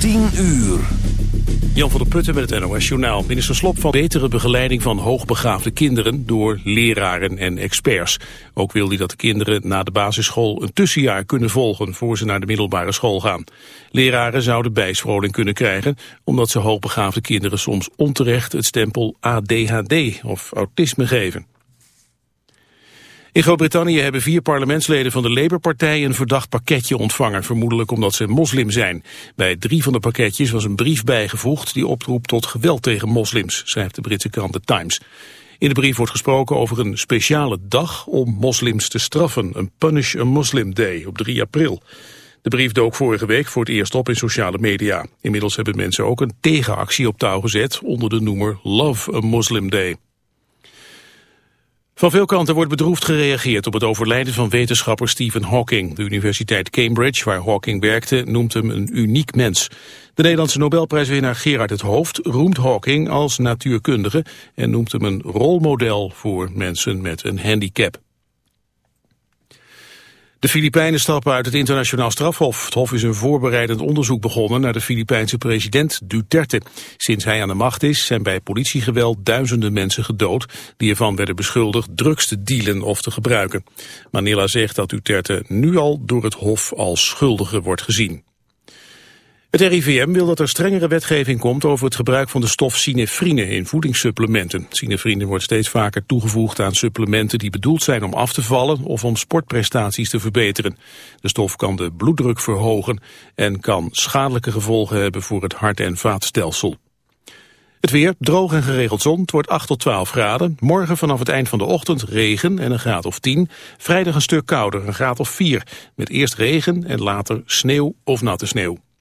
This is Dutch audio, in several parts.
10 uur. Jan van der Putten met het NOS Journaal. Minister Slop van betere begeleiding van hoogbegaafde kinderen door leraren en experts. Ook wil hij dat de kinderen na de basisschool een tussenjaar kunnen volgen voor ze naar de middelbare school gaan. Leraren zouden bijscholing kunnen krijgen omdat ze hoogbegaafde kinderen soms onterecht het stempel ADHD of autisme geven. In Groot-Brittannië hebben vier parlementsleden van de Labour-partij een verdacht pakketje ontvangen, vermoedelijk omdat ze moslim zijn. Bij drie van de pakketjes was een brief bijgevoegd die oproept tot geweld tegen moslims, schrijft de Britse krant The Times. In de brief wordt gesproken over een speciale dag om moslims te straffen, een Punish a Muslim Day op 3 april. De brief dook vorige week voor het eerst op in sociale media. Inmiddels hebben mensen ook een tegenactie op touw gezet onder de noemer Love a Muslim Day. Van veel kanten wordt bedroefd gereageerd op het overlijden van wetenschapper Stephen Hawking. De Universiteit Cambridge, waar Hawking werkte, noemt hem een uniek mens. De Nederlandse Nobelprijswinnaar Gerard het Hoofd roemt Hawking als natuurkundige en noemt hem een rolmodel voor mensen met een handicap. De Filipijnen stappen uit het internationaal strafhof. Het hof is een voorbereidend onderzoek begonnen naar de Filipijnse president Duterte. Sinds hij aan de macht is zijn bij politiegeweld duizenden mensen gedood... die ervan werden beschuldigd drugs te dealen of te gebruiken. Manila zegt dat Duterte nu al door het hof als schuldige wordt gezien. Het RIVM wil dat er strengere wetgeving komt over het gebruik van de stof sinefrine in voedingssupplementen. Sinefrine wordt steeds vaker toegevoegd aan supplementen die bedoeld zijn om af te vallen of om sportprestaties te verbeteren. De stof kan de bloeddruk verhogen en kan schadelijke gevolgen hebben voor het hart- en vaatstelsel. Het weer, droog en geregeld zon, het wordt 8 tot 12 graden. Morgen vanaf het eind van de ochtend regen en een graad of 10. Vrijdag een stuk kouder, een graad of 4. Met eerst regen en later sneeuw of natte sneeuw.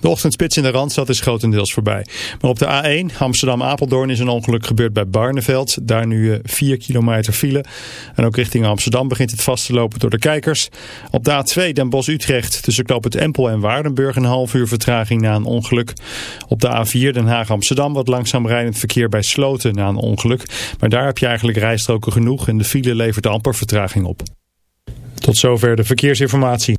De ochtendspits in de Randstad is grotendeels voorbij. Maar op de A1 Amsterdam-Apeldoorn is een ongeluk gebeurd bij Barneveld. Daar nu 4 eh, kilometer file. En ook richting Amsterdam begint het vast te lopen door de kijkers. Op de A2 Den Bosch-Utrecht tussen Knoop het Empel en Waardenburg een half uur vertraging na een ongeluk. Op de A4 Den Haag-Amsterdam wat langzaam rijdend verkeer bij Sloten na een ongeluk. Maar daar heb je eigenlijk rijstroken genoeg en de file levert amper vertraging op. Tot zover de verkeersinformatie.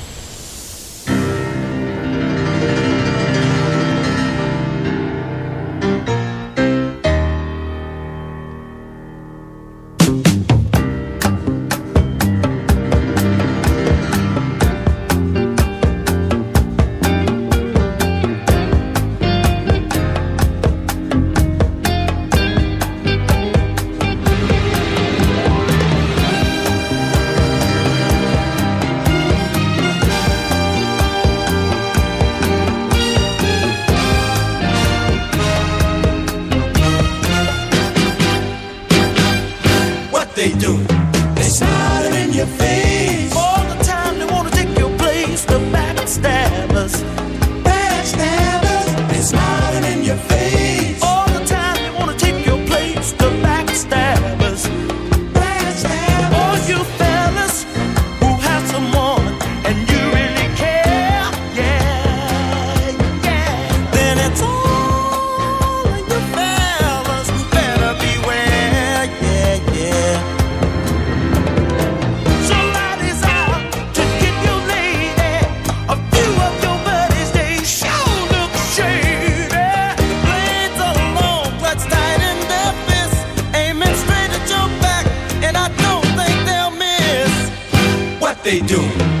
they do.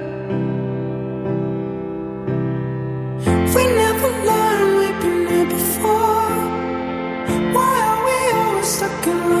to.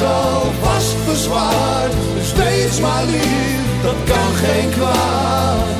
het alvast verzwaard. Dus wees maar lief, dat kan geen kwaad.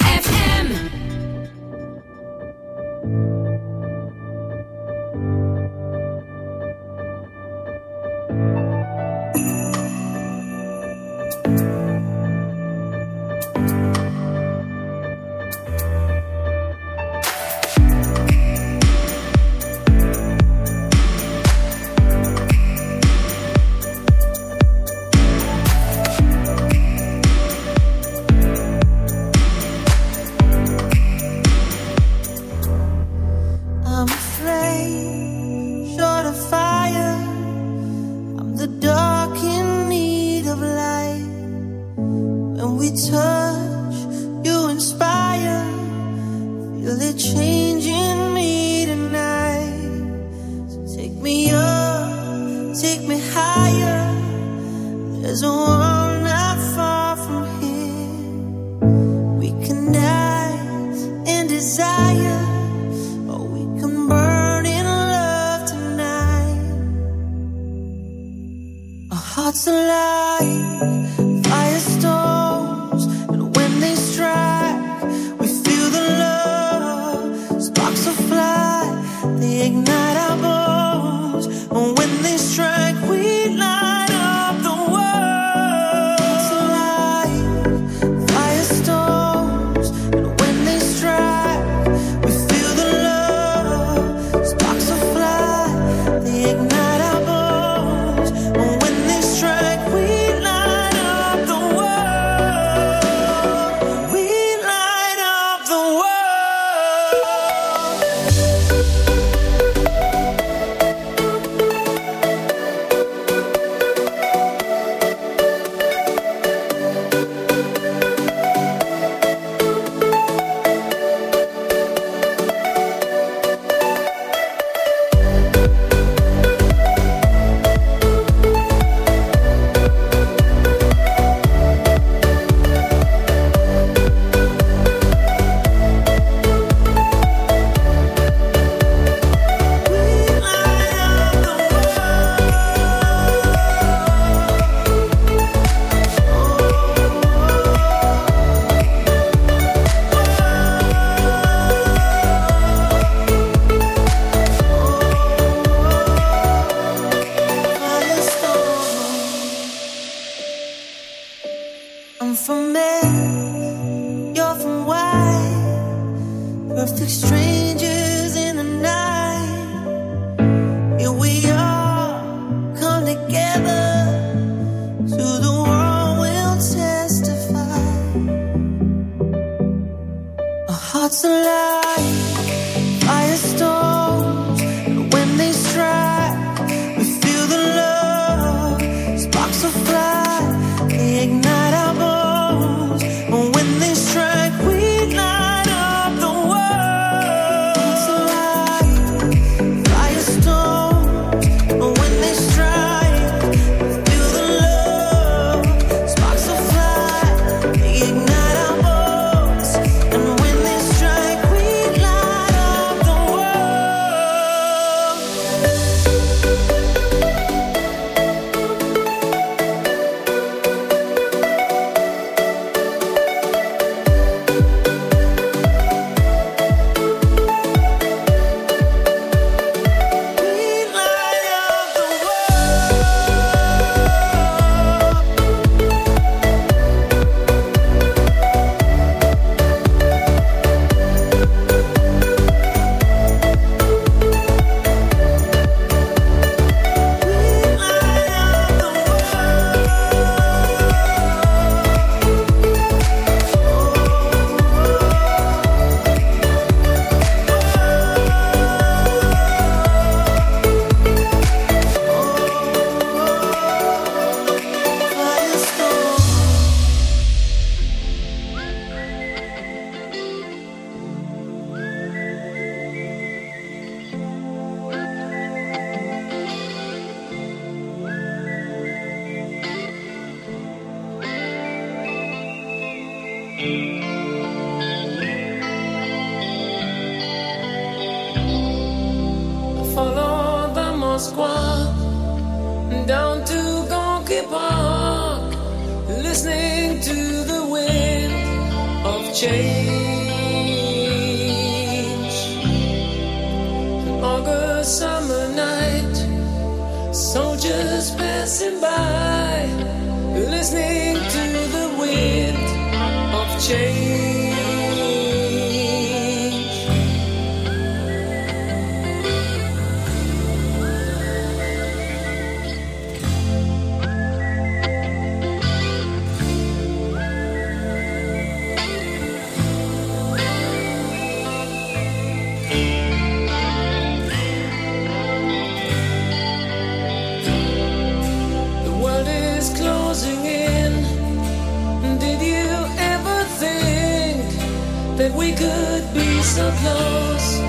so close,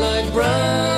like brothers?